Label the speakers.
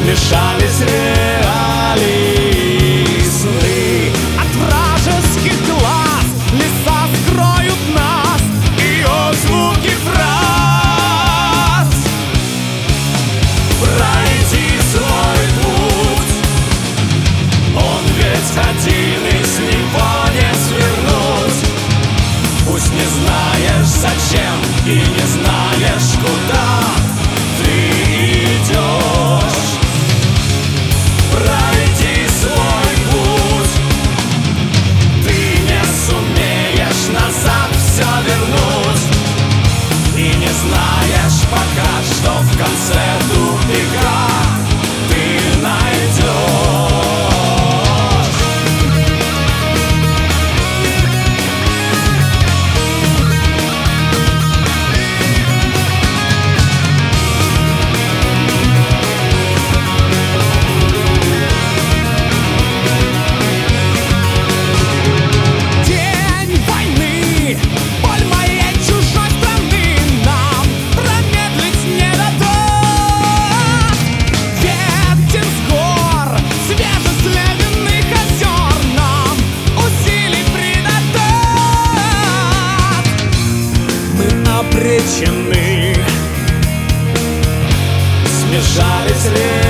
Speaker 1: смешались речи знаешь пока, что в конце тупика обречены Смешались ли